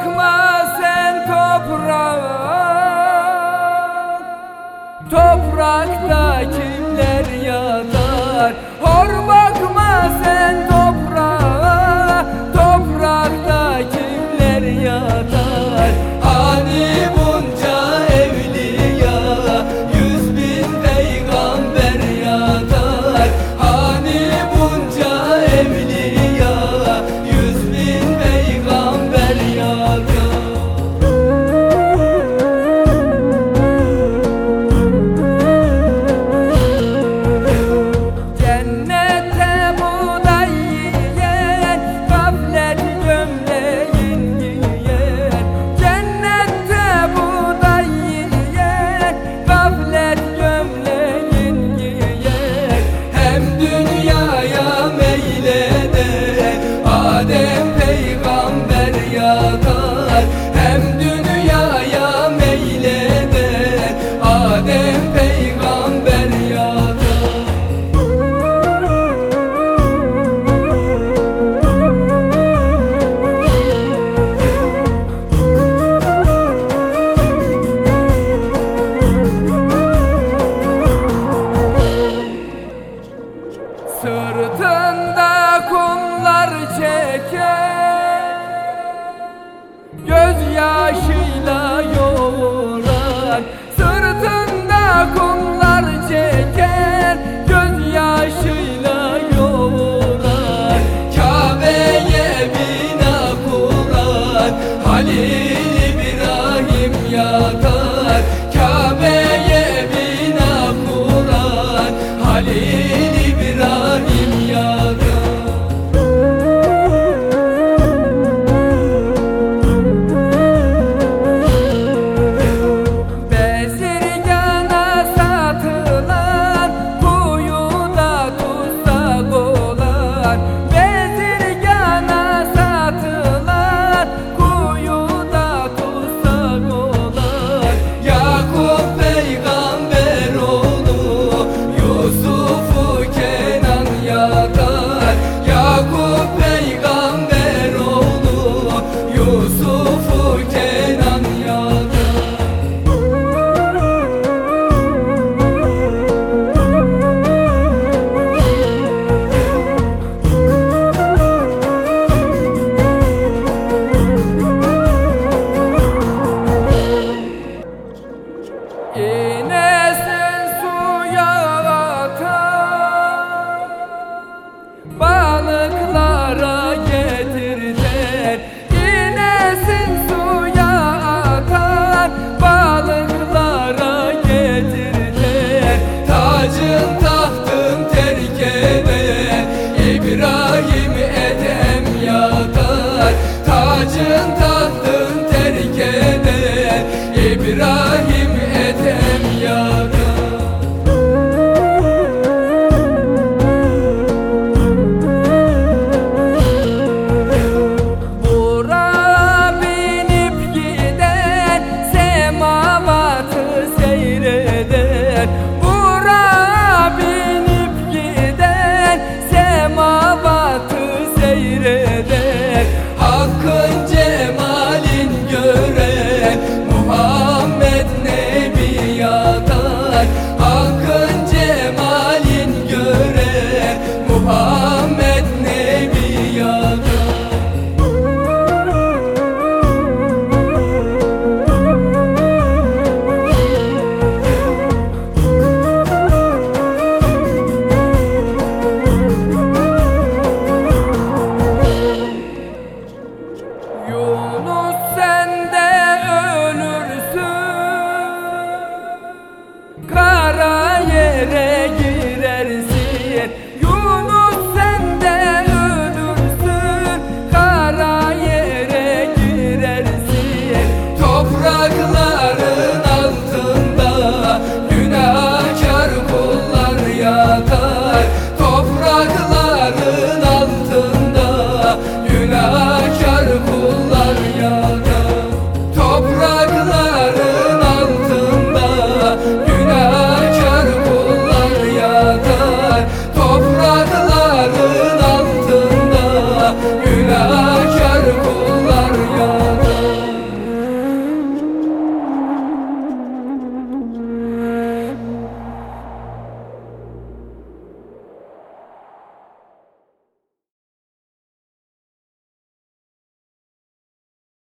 bakma sen toprağa Toprakta kimler yatar? Sırtında kumlar çeker Gözyaşıyla yoğuran Sırtında kumlar Lord. Dẫn Kara yere girersin. Yunus sen de ölürsün. Kara yere girersin. Toprakların altında Günahkar kullar yatar Toprakların altında Günahkar